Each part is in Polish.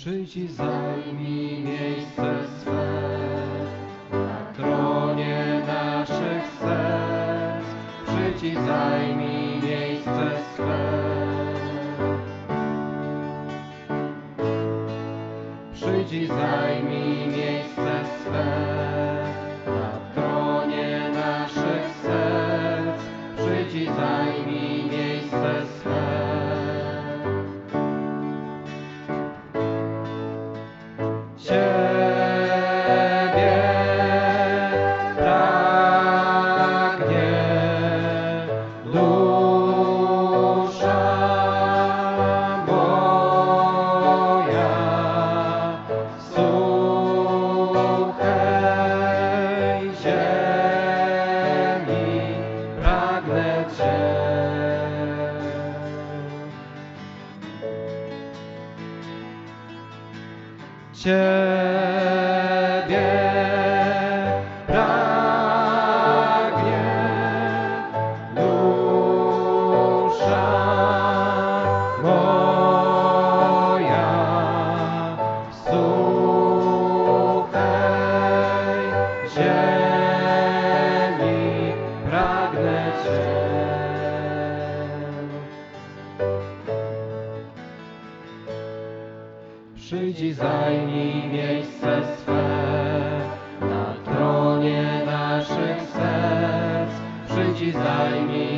Przyjdź i zajmij miejsce swe na tronie naszych serc. Przyjdź i zajmij miejsce swe. Przyjdź i zajmij Przyjdź i zajmij miejsce swe na tronie naszych serc. Przyjdź i zajmij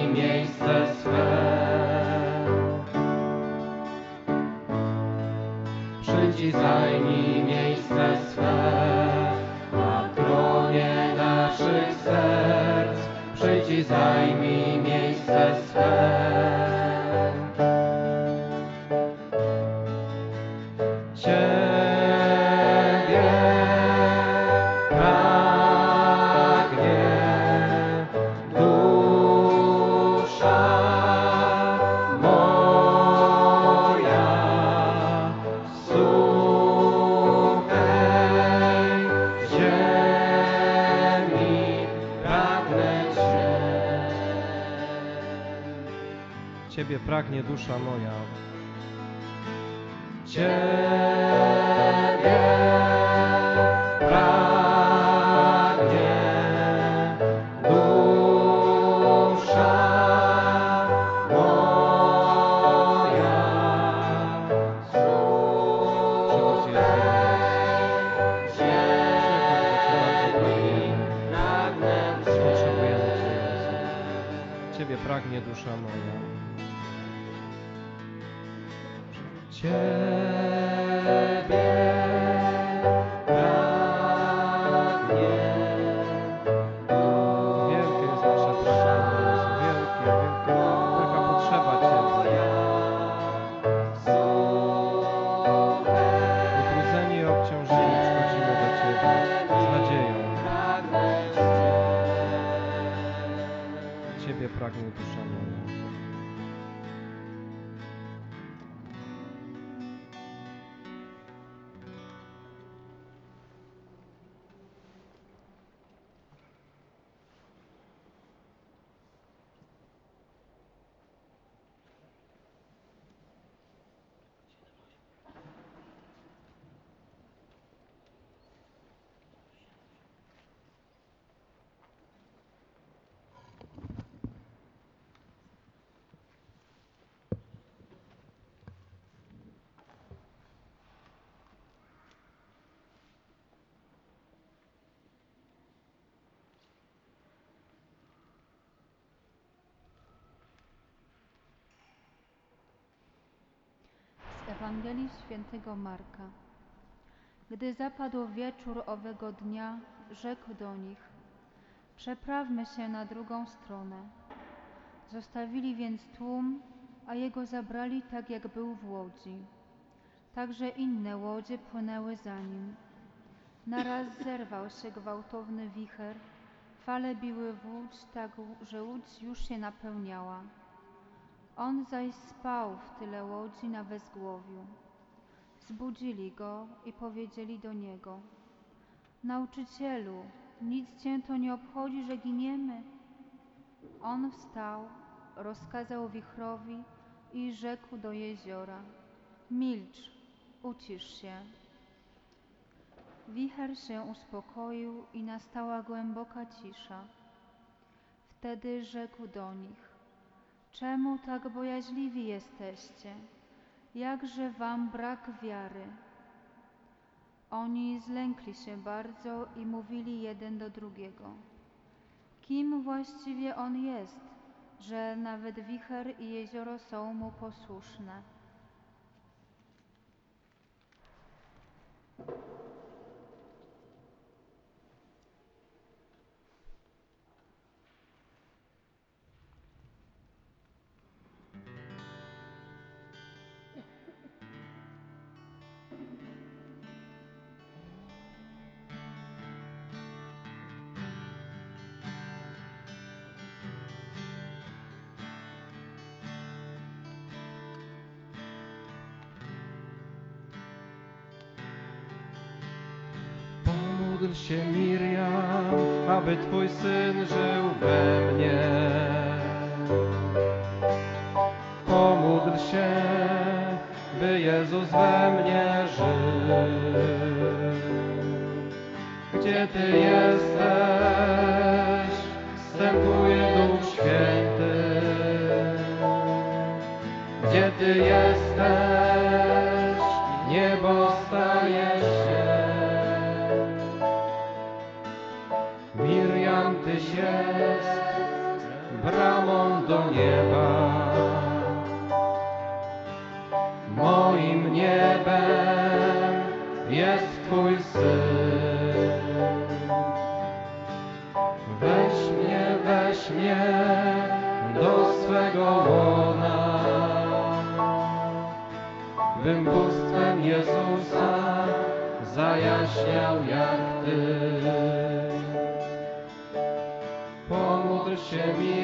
του σαλόνι. Ewangelii Świętego Marka. Gdy zapadł wieczór owego dnia, rzekł do nich: Przeprawmy się na drugą stronę. Zostawili więc tłum, a jego zabrali tak, jak był w łodzi. Także inne łodzie płynęły za nim. Naraz zerwał się gwałtowny wicher, fale biły w łódź tak, że łódź już się napełniała. On zaś spał w tyle łodzi na wezgłowiu. Zbudzili go i powiedzieli do niego: Nauczycielu, nic cię to nie obchodzi, że giniemy? On wstał, rozkazał wichrowi i rzekł do jeziora: Milcz, ucisz się. Wicher się uspokoił i nastała głęboka cisza. Wtedy rzekł do nich: Czemu tak bojaźliwi jesteście? Jakże wam brak wiary? Oni zlękli się bardzo i mówili jeden do drugiego: Kim właściwie on jest, że nawet wicher i jezioro są mu posłuszne? Się Miriam, aby Twój syn żył we mnie. Pomódl się, by Jezus we mnie żył. Gdzie Ty jesteś, wstępuje Duch Święty. Gdzie Ty jesteś, nieba. Moim niebem jest Twój Syn. Weź mnie, weź mnie do swego łona, bym bóstwem Jezusa zajaśniał jak Ty. Pomódl się Miriam,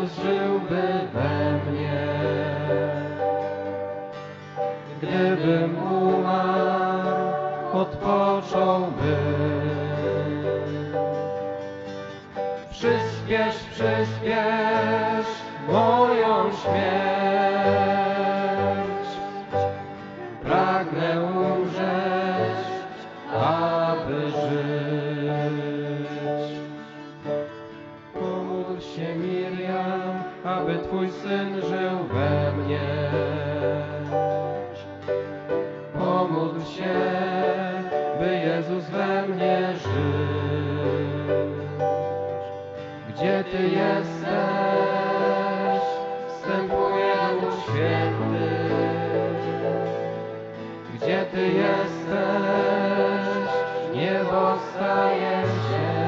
Jezus żyłby we mnie. Gdybym umarł, odpocząłbym. Przyspiesz, przyspiesz moją śmierć. Jesteś, wstępuje Duch Święty. Gdzie Ty jesteś, niebo staje się.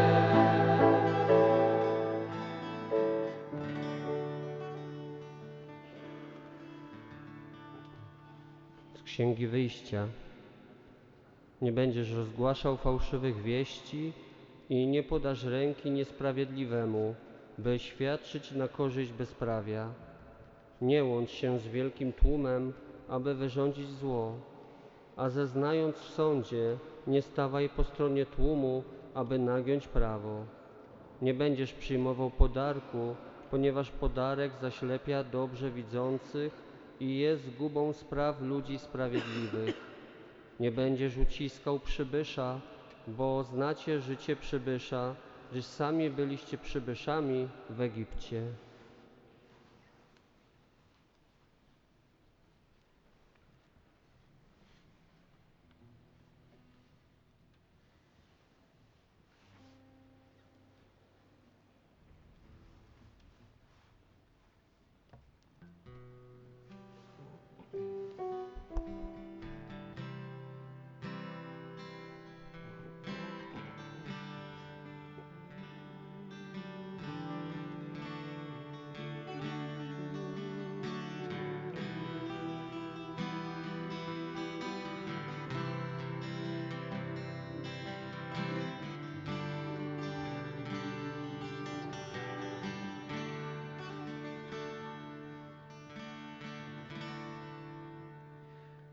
z Księgi Wyjścia. Nie będziesz rozgłaszał fałszywych wieści i nie podasz ręki niesprawiedliwemu, by świadczyć na korzyść bezprawia. Nie łącz się z wielkim tłumem, aby wyrządzić zło, a zeznając w sądzie, nie stawaj po stronie tłumu, aby nagiąć prawo. Nie będziesz przyjmował podarku, ponieważ podarek zaślepia dobrze widzących i jest zgubą spraw ludzi sprawiedliwych. Nie będziesz uciskał przybysza, bo znacie życie przybysza, gdyż sami byliście przybyszami w Egipcie.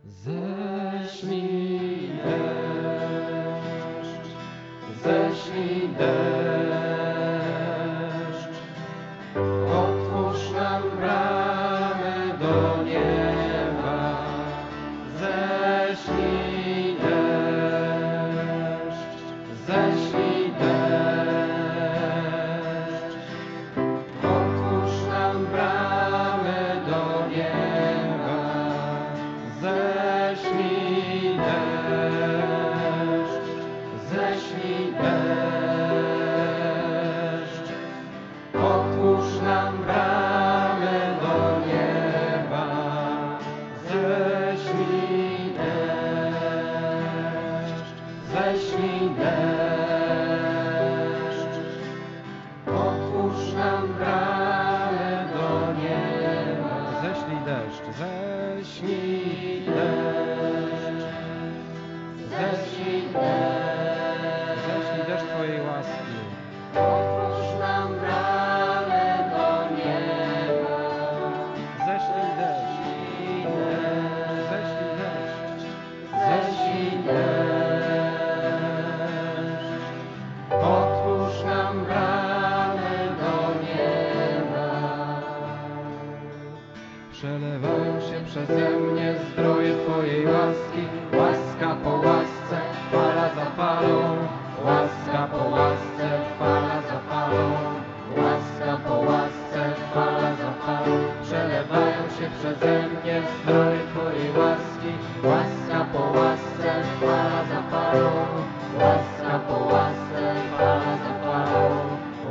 Ześlij deszcz, ześlij deszcz, Przelewają się przeze mnie zdroje Twojej łaski, łaska po łasce, fala za falą, łaska po łasce, fala za falą,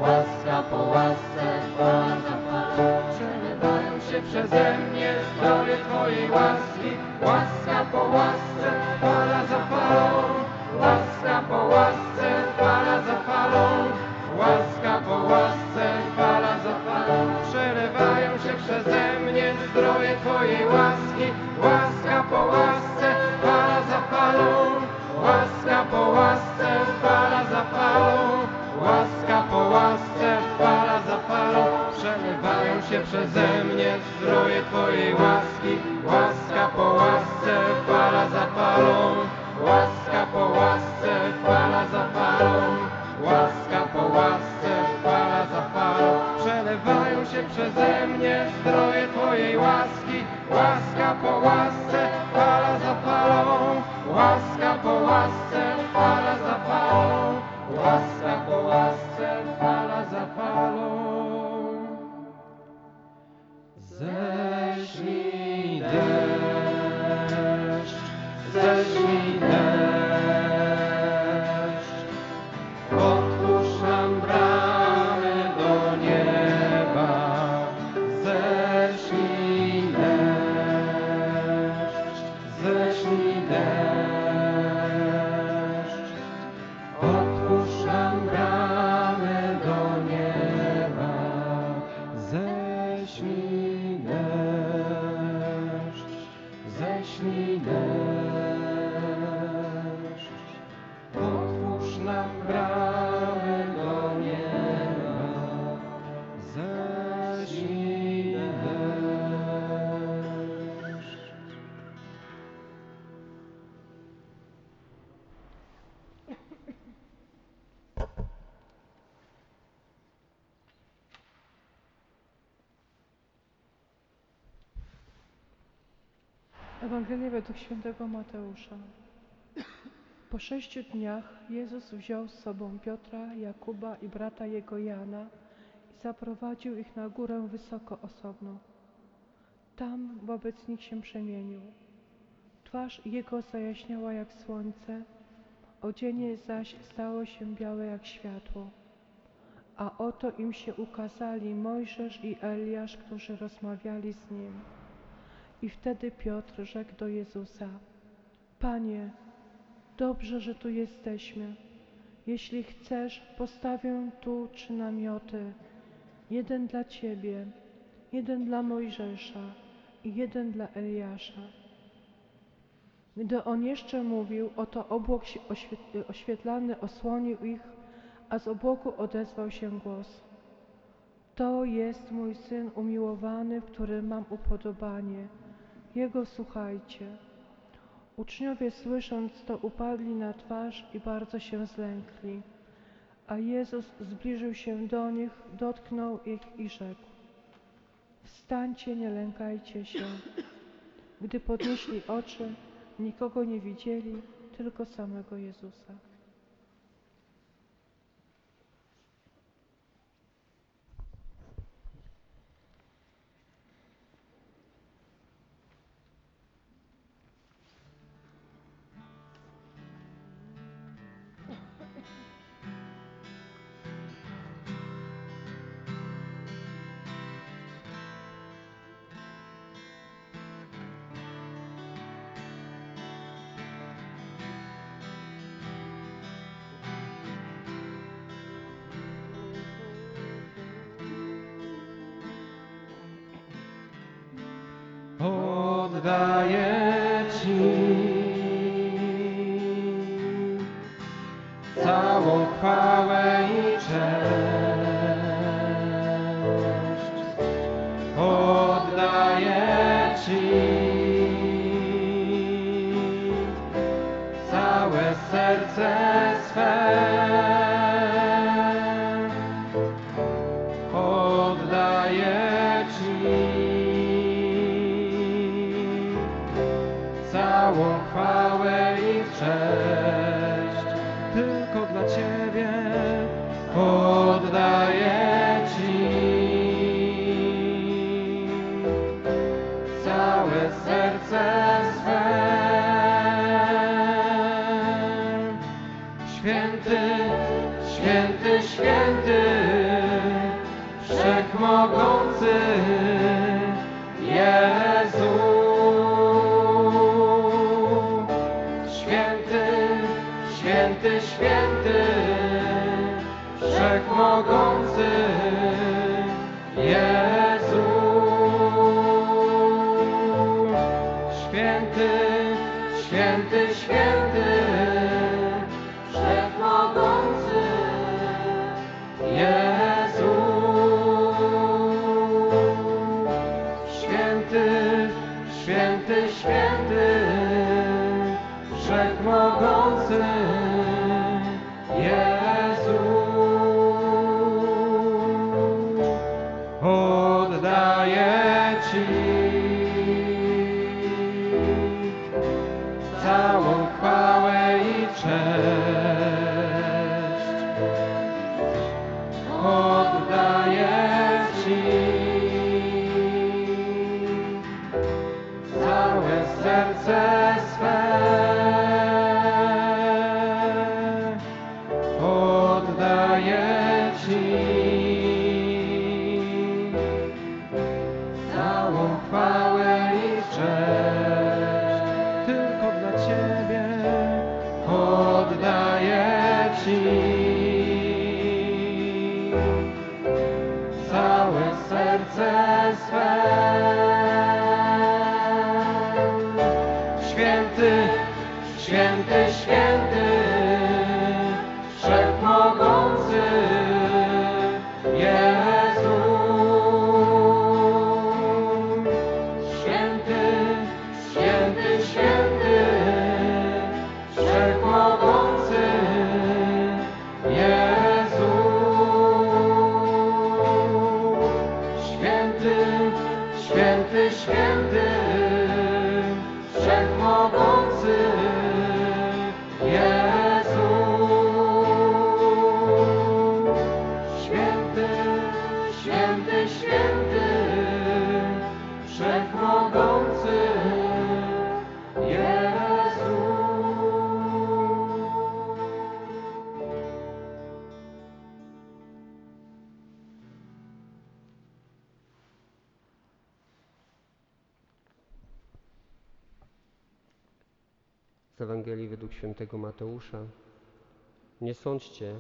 łaska po łasce, fala za falą. Przelewają się przeze mnie zdroje Twojej łaski, łaska po łasce, fala za falą, łaska po łasce, fala za falą, łaska po łasce, fala za falą. Się przeze mnie zdroje Twojej łaski, łaska po łasce, fala za falą, łaska po łasce, fala za falą, łaska po łasce, fala za falą. Przelewają się przeze mnie zdroje Twojej łaski, łaska po łasce, fala za falą, łaska po łasce, fala za falą, łaska po łasce, się przeze mnie zdroje Twojej łaski, łaska po łasce, fala za falą, łaska po łasce, fala za falą, łaska po łasce, fala za falą. Ześlij Ewangelia według świętego Mateusza. Po sześciu dniach Jezus wziął z sobą Piotra, Jakuba i brata jego Jana i zaprowadził ich na górę wysoko osobną. Tam wobec nich się przemienił. Twarz jego zajaśniała jak słońce, odzienie zaś stało się białe jak światło. A oto im się ukazali Mojżesz i Eliasz, którzy rozmawiali z nim. I wtedy Piotr rzekł do Jezusa: Panie, dobrze, że tu jesteśmy. Jeśli chcesz, postawię tu trzy namioty: jeden dla Ciebie, jeden dla Mojżesza i jeden dla Eliasza. Gdy on jeszcze mówił, oto obłok oświetlany osłonił ich, a z obłoku odezwał się głos. To jest mój syn umiłowany, w którym mam upodobanie. Jego słuchajcie. Uczniowie słysząc to upadli na twarz i bardzo się zlękli. A Jezus zbliżył się do nich, dotknął ich i rzekł: Wstańcie, nie lękajcie się. Gdy podnieśli oczy, nikogo nie widzieli, tylko samego Jezusa. Świętego Mateusza. Nie sądźcie,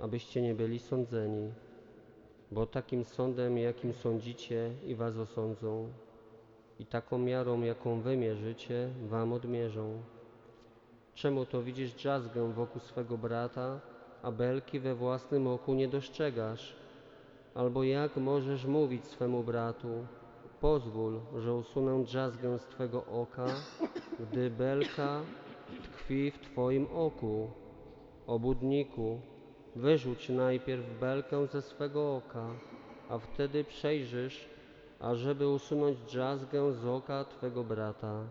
abyście nie byli sądzeni, bo takim sądem, jakim sądzicie, i was osądzą, i taką miarą, jaką wy mierzycie, wam odmierzą. Czemu to widzisz drzazgę wokół swego brata, a belki we własnym oku nie dostrzegasz? Albo jak możesz mówić swemu bratu, pozwól, że usunę drzazgę z Twego oka, gdy belka tkwi w Twoim oku. Obudniku, wyrzuć najpierw belkę ze swego oka, a wtedy przejrzysz, ażeby usunąć drzazgę z oka Twego brata.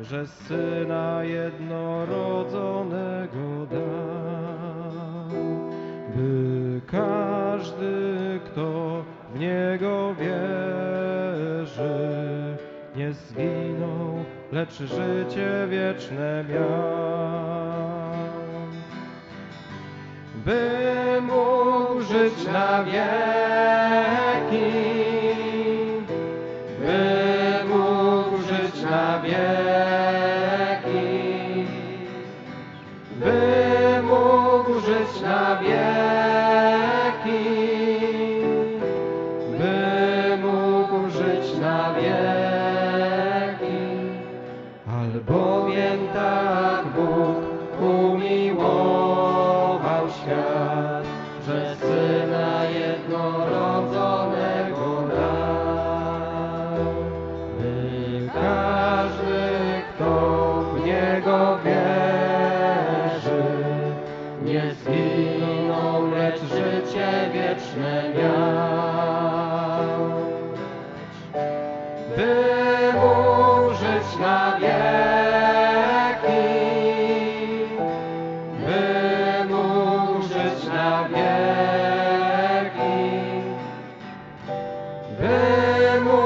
Że Syna jednorodzonego dał, by każdy, kto w Niego wierzy, nie zginął, lecz życie wieczne miał. By mógł żyć na wieki, by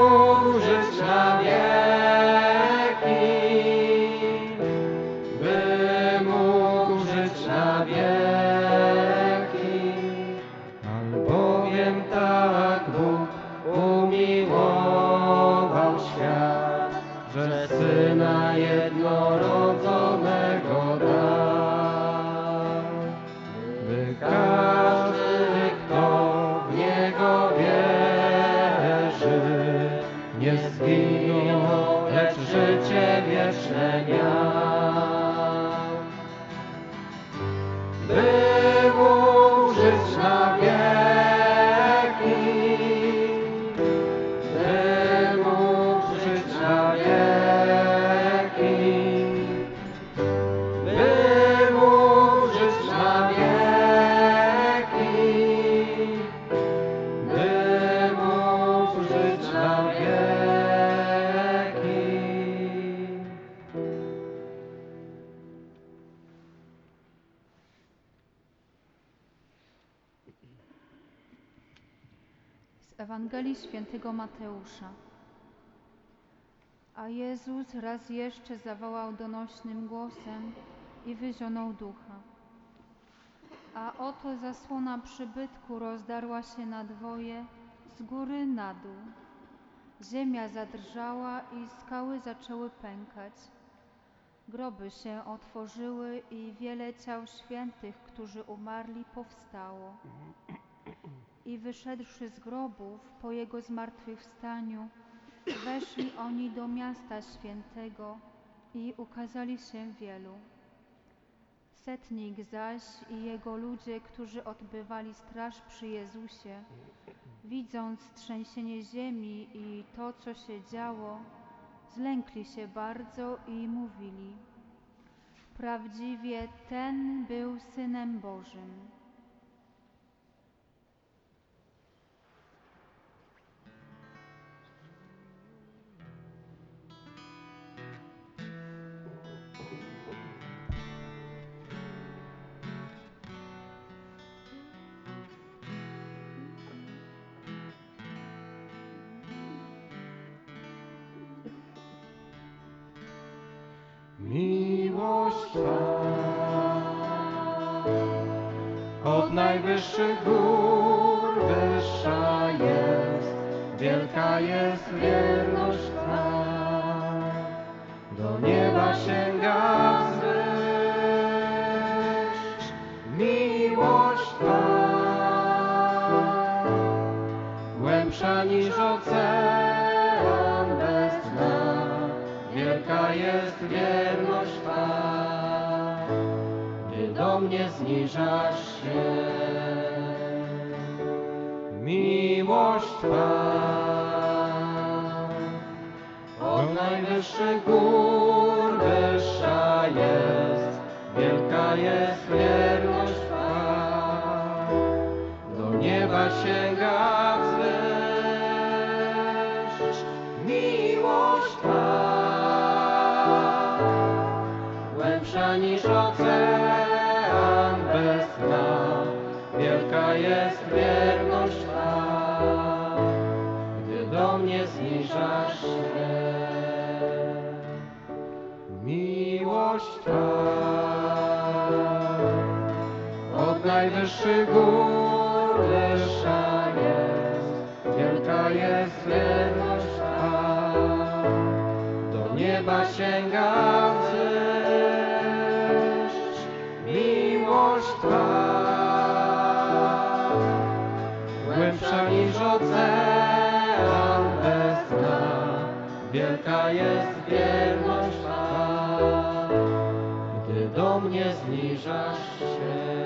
Świętego Mateusza. A Jezus raz jeszcze zawołał donośnym głosem i wyzionął ducha. A oto zasłona przybytku rozdarła się na dwoje z góry na dół. Ziemia zadrżała i skały zaczęły pękać. Groby się otworzyły i wiele ciał świętych, którzy umarli, powstało. I wyszedłszy z grobów po jego zmartwychwstaniu, weszli oni do miasta świętego i ukazali się wielu. Setnik zaś i jego ludzie, którzy odbywali straż przy Jezusie, widząc trzęsienie ziemi i to, co się działo, zlękli się bardzo i mówili: Prawdziwie ten był synem Bożym. Najwyższych gór wyższa jest, wielka jest wierność Twa. Do nieba sięga wzwyż miłość Twa. Głębsza niż ocean bez dna, wielka jest wierność Twa. Do mnie zniżasz się, Od najwyższych gór wyższa jest, wielka jest wierność Twa. Do nieba sięga wzwyż, miłość Twa. Głębsza niż ocean bez dna, wielka jest wierność Od najwyższych gór wyższa jest, wielka jest wierność Twa. Do nieba sięga wzwyż, miłość Twa. Głębsza niż ocean bez dna, wielka jest wierność Twa. Gdy do mnie zniżasz się.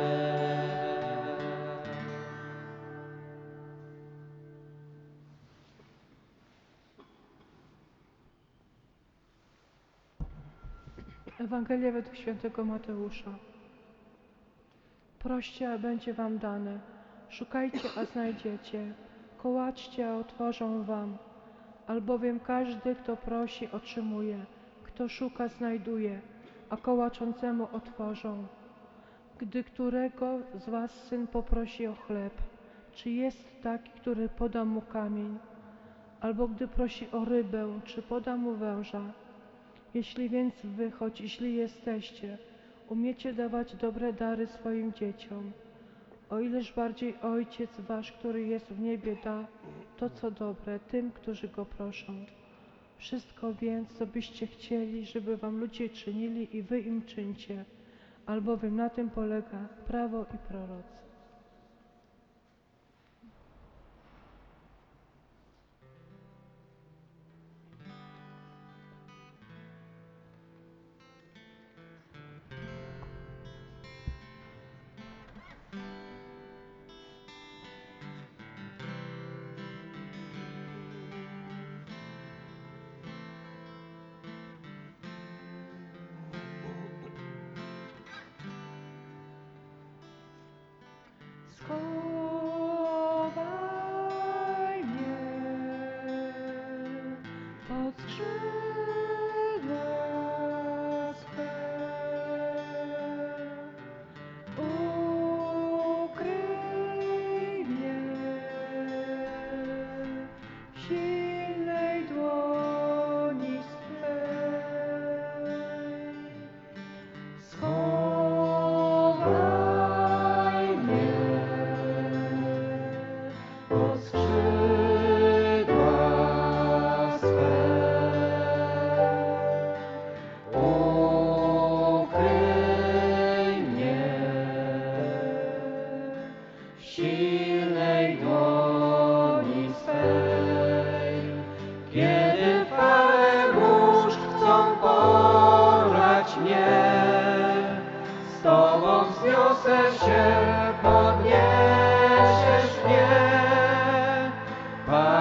Ewangelia według świętego Mateusza. Proście, a będzie wam dane. Szukajcie, a znajdziecie. Kołaczcie, a otworzą wam. Albowiem każdy, kto prosi, otrzymuje. Kto szuka, znajduje, a kołaczącemu otworzą. Gdy którego z was syn poprosi o chleb, czy jest taki, który poda mu kamień? Albo gdy prosi o rybę, czy poda mu węża? Jeśli więc wy, choć źli jesteście, umiecie dawać dobre dary swoim dzieciom, o ileż bardziej Ojciec wasz, który jest w niebie, da to, co dobre tym, którzy go proszą. Wszystko więc, co byście chcieli, żeby wam ludzie czynili i wy im czyńcie, albowiem na tym polega prawo i prorocy.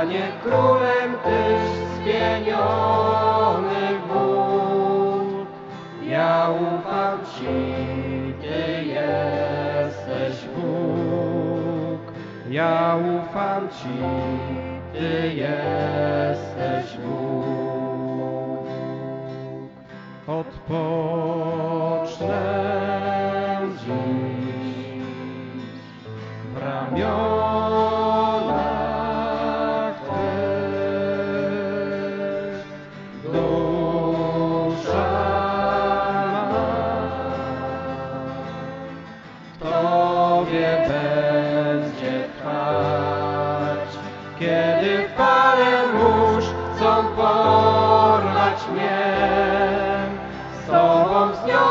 Panie królem Tyś spieniony Bóg, ja ufam Ci, Ty jesteś Bóg. Ja ufam Ci, Ty jesteś Bóg. Odpocznę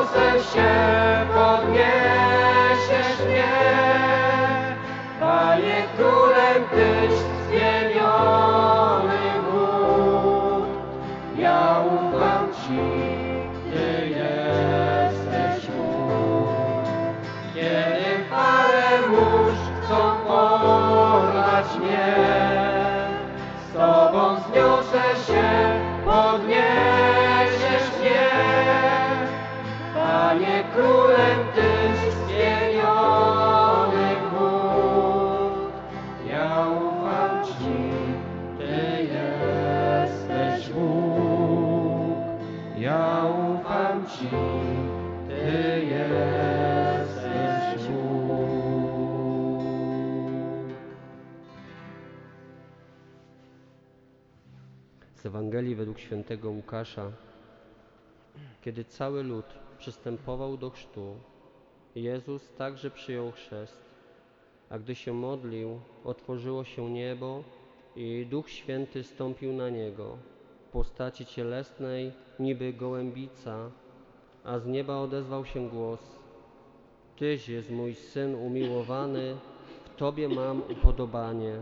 Tobą wzniosę Z Ewangelii według świętego Łukasza. Kiedy cały lud przystępował do chrztu, Jezus także przyjął chrzest, a gdy się modlił, otworzyło się niebo i Duch Święty stąpił na Niego w postaci cielesnej, niby gołębica, a z nieba odezwał się głos Tyś jest mój Syn umiłowany, w Tobie mam upodobanie.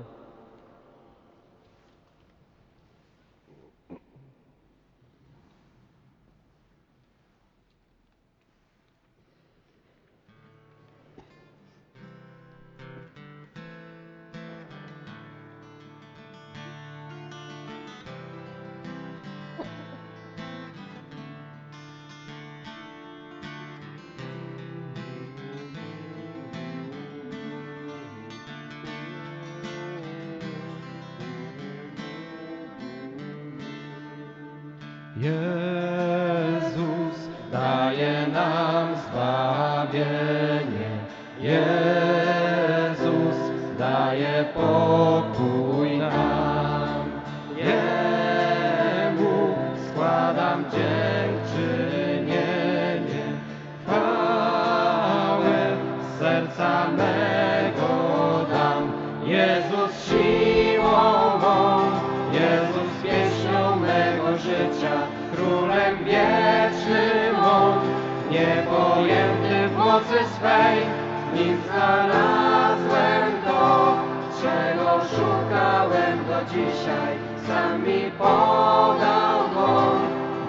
Dzisiaj, sam mi podał On,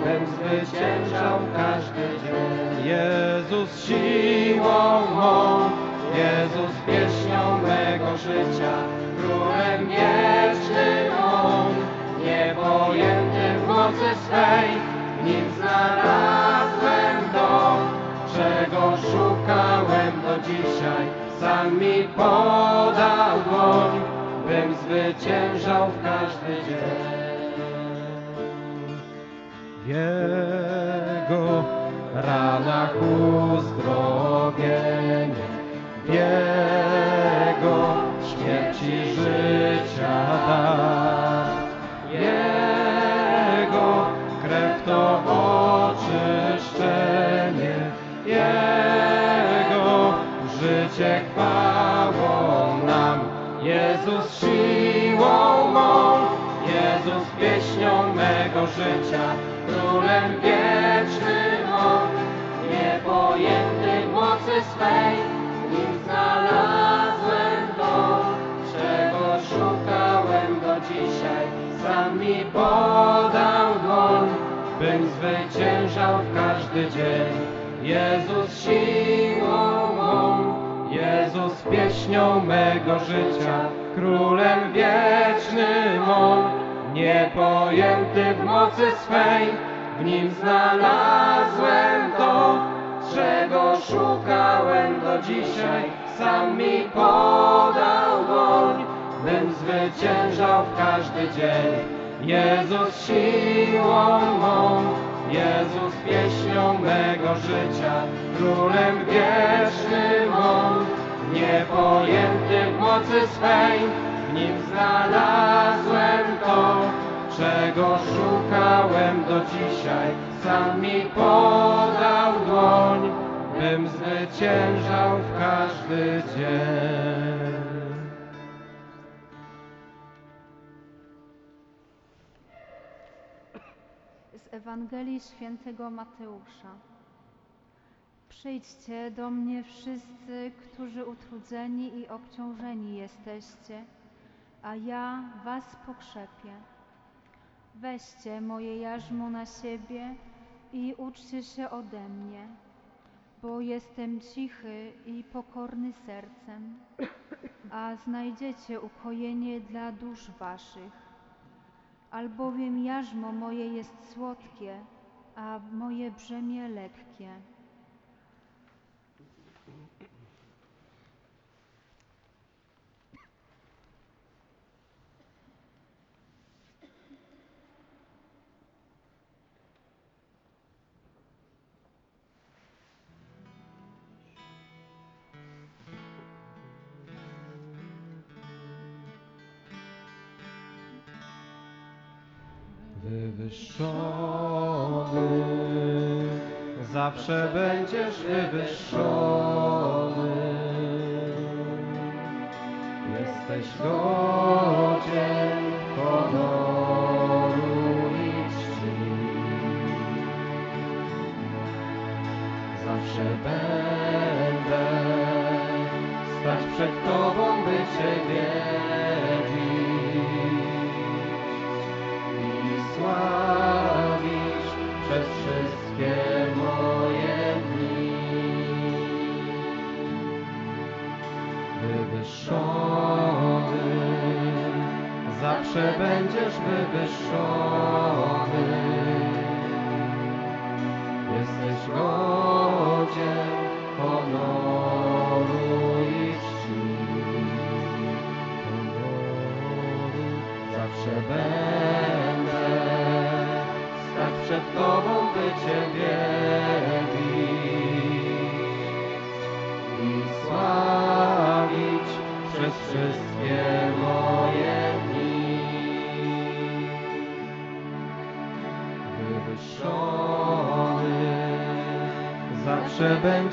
bym zwyciężał każdy dzień. Jezus siłą mą, Jezus pieśnią mego życia, królem wiecznym On, niepojęty w mocy swej, nim znalazłem to, czego szukałem do dzisiaj, sam mi podał dłoń, bym zwyciężał w każdy dzień. W Jego ranach uzdrowienie, w Jego śmierci życia dar. Jego krew to oczyszczenie, Jego życie. Jezus siłą mą, Jezus pieśnią mego życia, królem wiecznym On, niepojęty mocy swej, nim znalazłem to, czego szukałem do dzisiaj, sam mi podał dłoń, bym zwyciężał w każdy dzień. Jezus siłą mą, Jezus pieśnią mego życia, królem wiecznym On, niepojęty w mocy swej, w nim znalazłem to, czego szukałem do dzisiaj, sam mi podał dłoń, bym zwyciężał w każdy dzień. Jezus siłą mą, Jezus pieśnią mego życia, królem wiecznym On, niepojęty w mocy swej, w nim znalazłem to, czego szukałem do dzisiaj, sam mi podał dłoń, bym zwyciężał w każdy dzień. Z Ewangelii Świętego Mateusza. Przyjdźcie do mnie wszyscy, którzy utrudzeni i obciążeni jesteście, a ja was pokrzepię. Weźcie moje jarzmo na siebie i uczcie się ode mnie, bo jestem cichy i pokorny sercem, a znajdziecie ukojenie dla dusz waszych. Albowiem jarzmo moje jest słodkie, a moje brzemię lekkie. Wywyższony, zawsze będziesz wywyższony. Jesteś godzien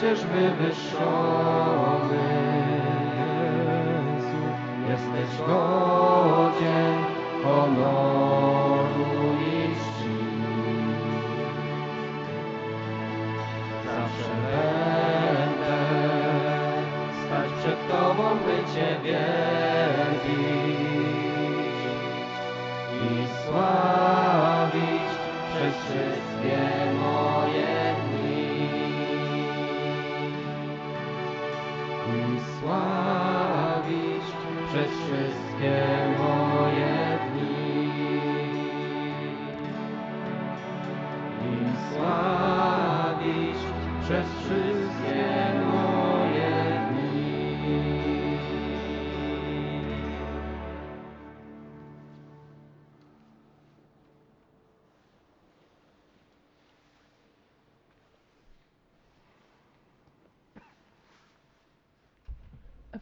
będziesz wywyższony. Jezu, jesteś godzien honoru i czci. Zawsze będę stać przed Tobą, by Cię wielbić i sławić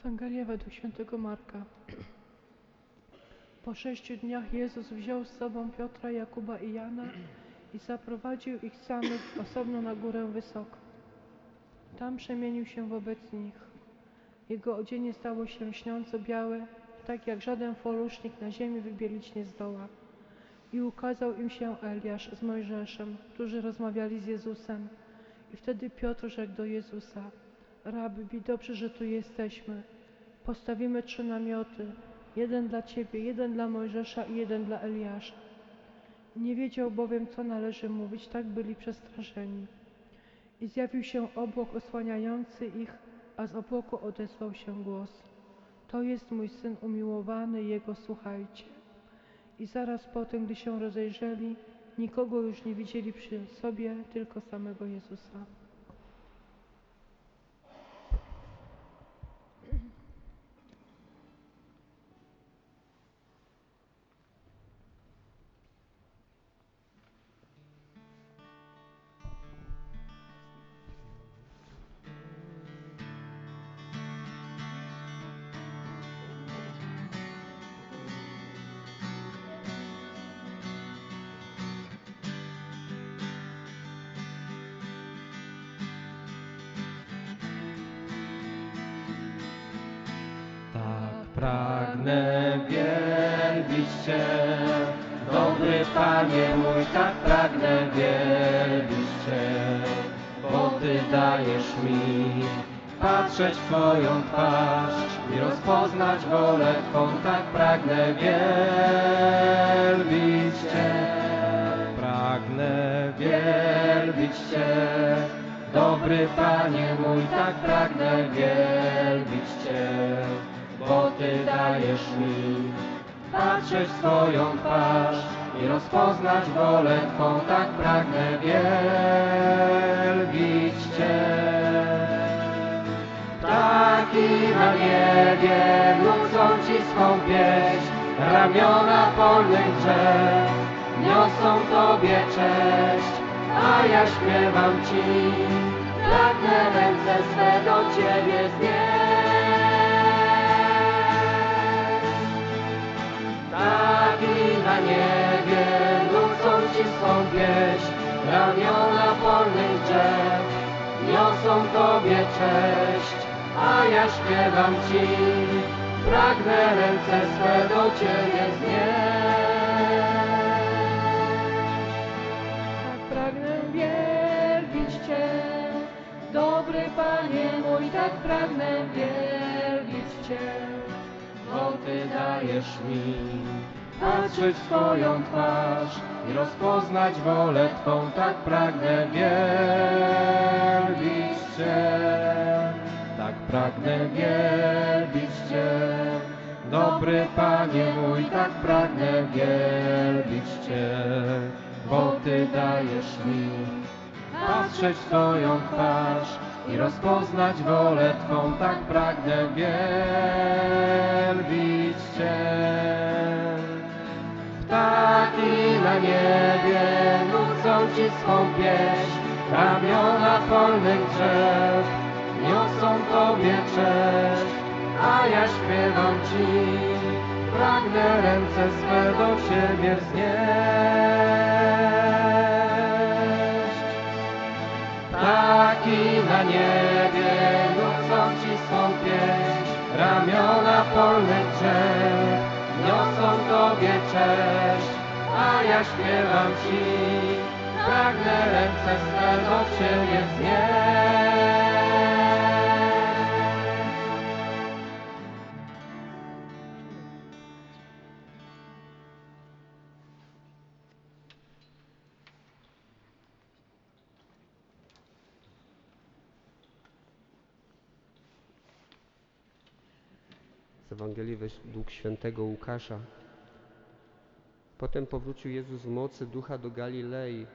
Ewangelia według świętego Marka. Po sześciu dniach Jezus wziął z sobą Piotra, Jakuba i Jana i zaprowadził ich samych osobno na górę wysoko. Tam przemienił się wobec nich. Jego odzienie stało się śniąco białe, tak jak żaden folusznik na ziemi wybielić nie zdoła. I ukazał im się Eliasz z Mojżeszem, którzy rozmawiali z Jezusem. I wtedy Piotr rzekł do Jezusa, Rabbi, dobrze, że tu jesteśmy. Postawimy trzy namioty, jeden dla Ciebie, jeden dla Mojżesza i jeden dla Eliasza. Nie wiedział bowiem, co należy mówić, tak byli przestraszeni. I zjawił się obłok osłaniający ich, a z obłoku odezwał się głos. To jest mój Syn umiłowany, Jego słuchajcie. I zaraz po tym, gdy się rozejrzeli, nikogo już nie widzieli przy sobie, tylko samego Jezusa. Pragnę wielbić Cię, Dobry Panie mój, tak pragnę wielbić Cię, bo Ty dajesz mi patrzeć w Twoją twarz i rozpoznać wolę Twą, tak pragnę wielbić Cię. Pragnę Wielbić Cię, dobry Panie mój, tak pragnę wielbić Cię, bo Ty dajesz mi patrzeć w Twoją twarz i rozpoznać wolę Twą, tak pragnę wielbić Cię. Ptaki na niebie nucą Ci swą pieśń, ramiona polnych drzew niosą Tobie cześć, a ja śpiewam Ci, pragnę ręce swe do Ciebie znieść. Ci swą pieśń, ramiona polnych drzew niosą Tobie cześć, a ja śpiewam Ci, pragnę ręce swe do Ciebie znieść. Tak pragnę wielbić Cię, dobry Panie mój, tak pragnę wielbić Cię. Bo Ty dajesz mi patrzeć w Twoją twarz i rozpoznać wolę Twą, tak pragnę wielbić Cię, tak pragnę wielbić Cię. Dobry Panie mój, tak pragnę wielbić Cię, bo Ty dajesz mi patrzeć w Twoją twarz i rozpoznać wolę Twą, tak pragnę wielbić Cię. Ptaki na niebie nucą Ci swą pieśń, ramiona polnych drzew niosą Tobie cześć, a ja śpiewam Ci, pragnę ręce swe do Ciebie wznieść. Ptaki na niebie nucą Ci swą pieśń, ramiona polnych drzew niosą Tobie cześć, a ja śpiewam Ci, pragnę ręce swe do Ciebie wznieść. Ewangelii według świętego Łukasza. Potem powrócił Jezus w mocy ducha do Galilei,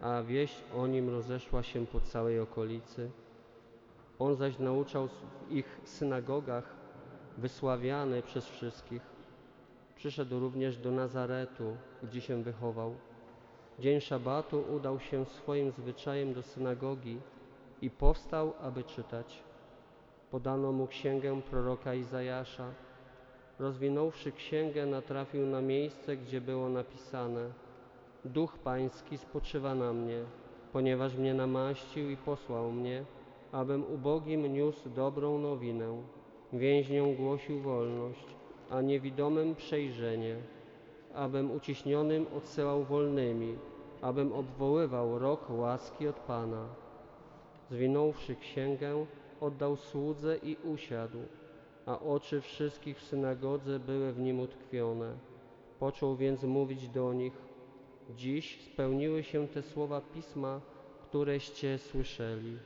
a wieść o nim rozeszła się po całej okolicy. On zaś nauczał w ich synagogach, wysławiany przez wszystkich. Przyszedł również do Nazaretu, gdzie się wychował. Dzień szabatu udał się swoim zwyczajem do synagogi i powstał, aby czytać podano mu księgę proroka Izajasza. Rozwinąwszy księgę, natrafił na miejsce, gdzie było napisane: Duch Pański spoczywa na mnie, ponieważ mnie namaścił i posłał mnie, abym ubogim niósł dobrą nowinę, więźniom głosił wolność, a niewidomym przejrzenie, abym uciśnionym odsyłał wolnymi, abym obwoływał rok łaski od Pana. Zwinąwszy księgę, oddał słudze i usiadł, a oczy wszystkich w synagodze były w nim utkwione. Począł więc mówić do nich: Dziś spełniły się te słowa pisma, któreście słyszeli.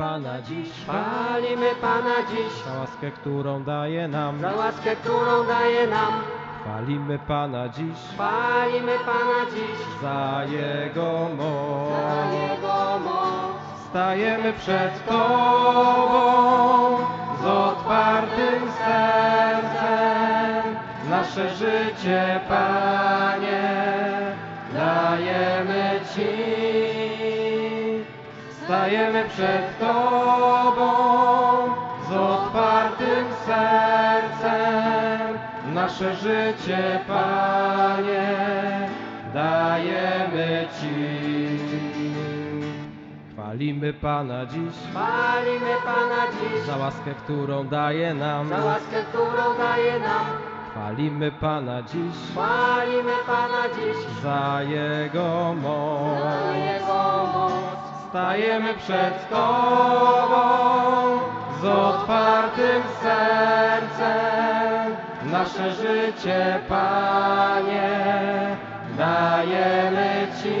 Pana dziś Chwalimy Pana dziś za łaskę, którą daje nam. za łaskę, którą daje nam. Chwalimy Pana dziś Chwalimy Pana dziś za Jego za moc. Jego moc. Stajemy przed Tobą z otwartym sercem. Nasze życie, Panie, Stajemy przed Tobą z otwartym sercem. Nasze życie, Panie, dajemy Ci. Chwalimy Pana dziś Chwalimy Pana dziś za łaskę, którą daje nam. za łaskę, którą daje nam. Chwalimy Pana dziś Chwalimy Pana dziś za Jego moc. za Jego moc. Stajemy przed Tobą z otwartym sercem. Nasze życie, Panie, dajemy Ci.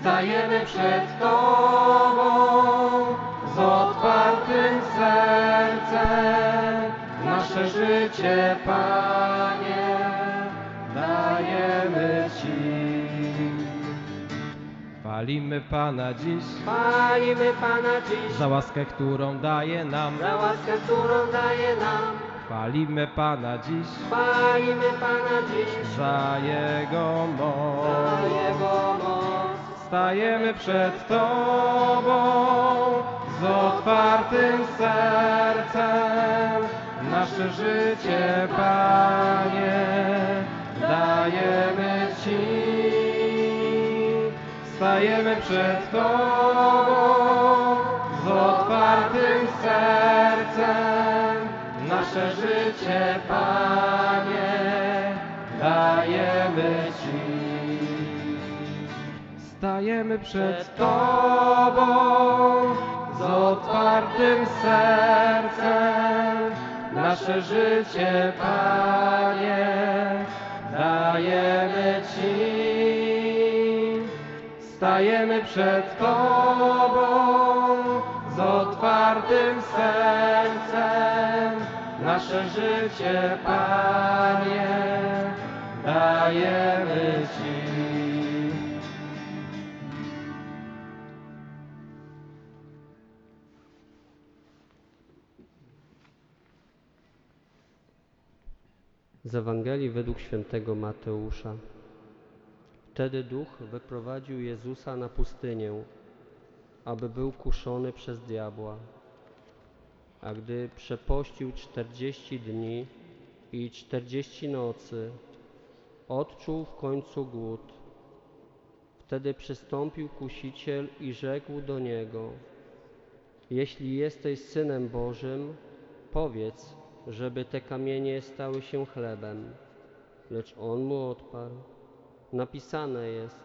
Stajemy przed Tobą z otwartym sercem. Nasze życie, Panie, Chwalimy Pana dziś Chwalimy Pana dziś za łaskę, którą daje nam. za łaskę, którą daje nam. Chwalimy Pana dziś Chwalimy Pana dziś za Jego za moc. Jego moc. Stajemy przed Tobą Z otwartym sercem nasze życie, Panie, dajemy Ci. Stajemy przed Tobą z otwartym sercem. Nasze życie, Panie, dajemy Ci. Stajemy przed Tobą z otwartym sercem. Nasze życie, Panie, dajemy Ci. Stajemy przed Tobą z otwartym sercem. Nasze życie, Panie, dajemy Ci. Z Ewangelii według świętego Mateusza. Wtedy duch wyprowadził Jezusa na pustynię, aby był kuszony przez diabła. A gdy przepościł czterdzieści dni i czterdzieści nocy, odczuł w końcu głód. Wtedy przystąpił kusiciel i rzekł do niego: Jeśli jesteś synem Bożym, powiedz, żeby te kamienie stały się chlebem. Lecz on mu odparł: Napisane jest: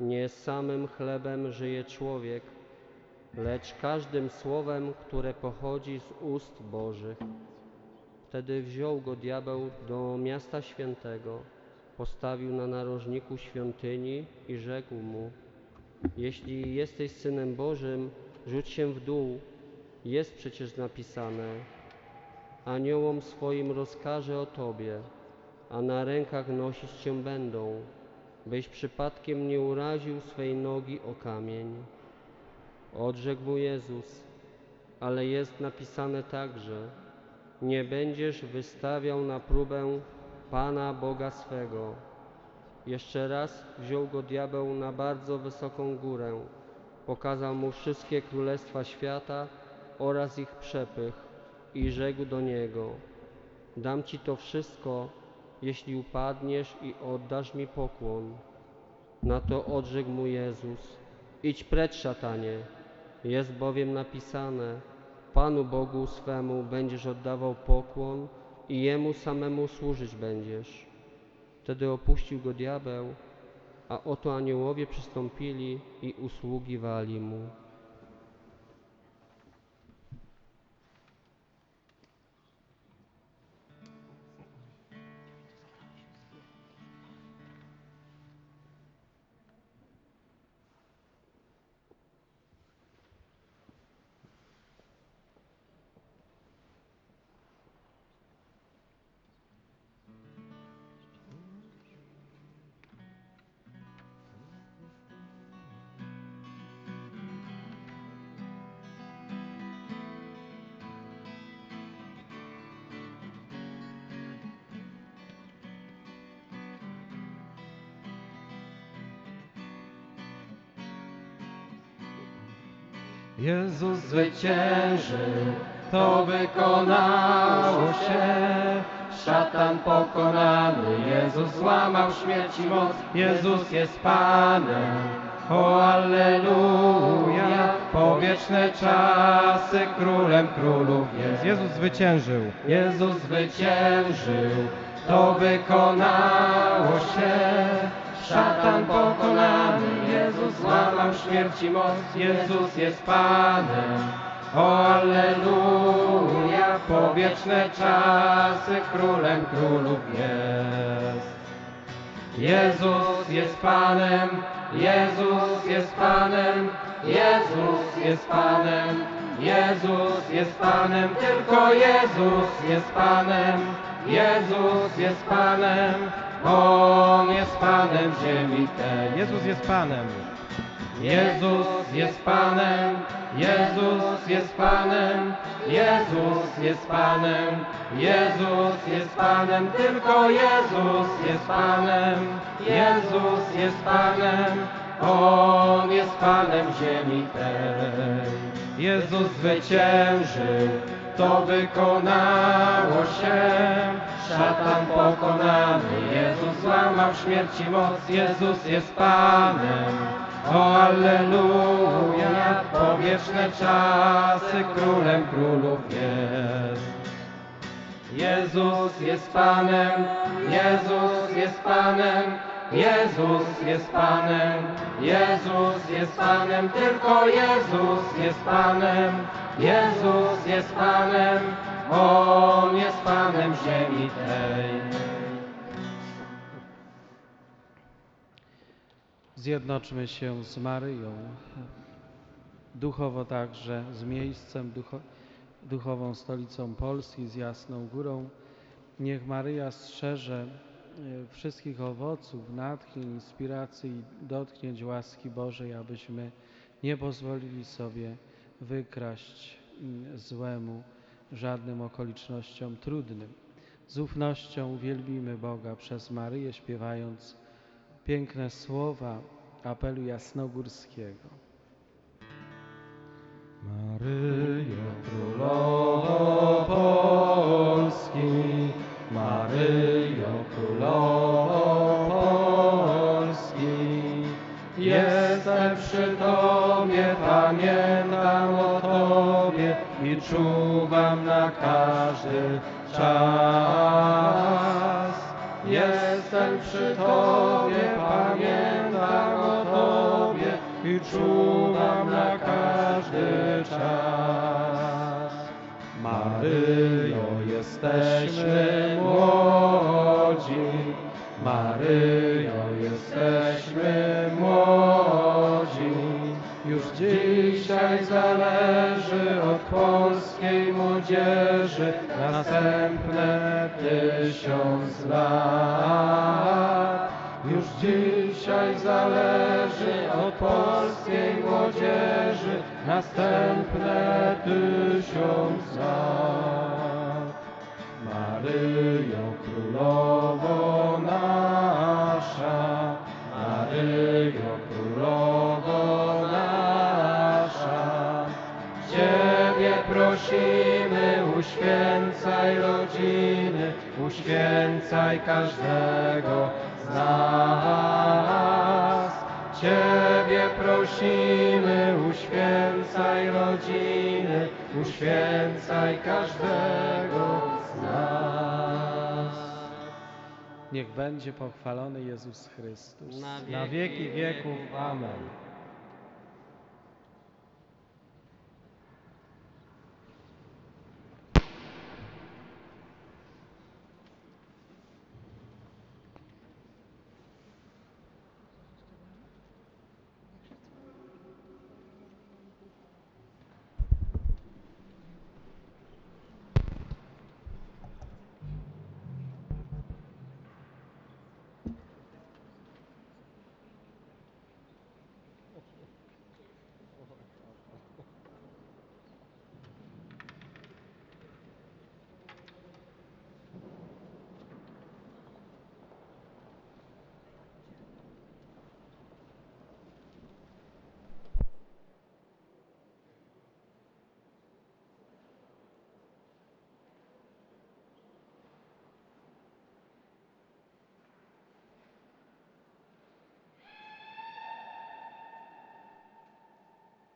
Nie samym chlebem żyje człowiek, lecz każdym słowem, które pochodzi z ust Bożych. Wtedy wziął go diabeł do miasta świętego, postawił na narożniku świątyni i rzekł mu: Jeśli jesteś synem Bożym, rzuć się w dół. Jest przecież napisane: Aniołom swoim rozkaże o tobie, a na rękach nosić cię będą, byś przypadkiem nie uraził swej nogi o kamień. Odrzekł mu Jezus, ale jest napisane także, nie będziesz wystawiał na próbę Pana Boga swego. Jeszcze raz wziął go diabeł na bardzo wysoką górę, pokazał mu wszystkie królestwa świata oraz ich przepych i rzekł do niego, dam ci to wszystko, jeśli upadniesz i oddasz mi pokłon. Na to odrzekł mu Jezus, idź precz szatanie, jest bowiem napisane, Panu Bogu swemu będziesz oddawał pokłon i Jemu samemu służyć będziesz. Wtedy opuścił go diabeł, a oto aniołowie przystąpili i usługiwali mu. Jezus zwyciężył, to wykonało się. Szatan pokonany, Jezus złamał śmierć i moc, Jezus jest Panem. O Alleluja, po wieczne czasy królem królów jest. Jezus zwyciężył. Jezus zwyciężył, to wykonało się. Szatan pokonany, złamał śmierć i moc, Jezus jest Panem. O Alleluja, po wieczne czasy królem królów jest. Jezus jest Panem, Jezus jest Panem, Jezus jest Panem, Jezus jest Panem, tylko Jezus jest Panem, Jezus jest Panem, On jest Panem ziemi tej. Jezus jest Panem. Jezus jest Panem, Jezus jest Panem, Jezus jest Panem, Jezus jest Panem, tylko Jezus jest Panem, Jezus jest Panem, On jest Panem ziemi tej. Jezus zwyciężył, to wykonało się. Szatan pokonany, Jezus złamał śmierć i moc, Jezus jest Panem. Alleluja, po wieczne czasy królem królów jest. Jezus jest Panem, Jezus jest Panem, Jezus jest Panem, Jezus jest Panem, tylko Jezus jest Panem, Jezus jest Panem, On jest Panem ziemi tej. Zjednoczmy się z Maryją, duchowo także z miejscem, ducho, duchową stolicą Polski, z Jasną Górą. Niech Maryja strzeże e, wszystkich owoców, natchnień, inspiracji i dotknięć łaski Bożej, abyśmy nie pozwolili sobie wykraść złemu żadnym okolicznościom trudnym. Z ufnością wielbimy Boga przez Maryję, śpiewając piękne słowa apelu jasnogórskiego. Maryjo Królowo Polski, Maryjo Królowo Polski, jestem przy Tobie, pamiętam o Tobie i czuwam na każdy czas. Jestem przy Tobie, pamiętam o Tobie i czuwam na każdy czas. Maryjo, jesteśmy młodzi, Maryjo, jesteśmy młodzi. Już dzisiaj zależy od polskiej młodzieży następne tysiąc lat. Już dzisiaj zależy od polskiej młodzieży następne tysiąc lat. Maryjo Królowo nasza, Maryjo Królowo nasza, Ciebie prosimy, uświęcaj rodziny, uświęcaj każdego z nas. Ciebie prosimy, uświęcaj rodziny, uświęcaj każdego z nas. Niech będzie pochwalony Jezus Chrystus. Na Na wieki wieków. Amen.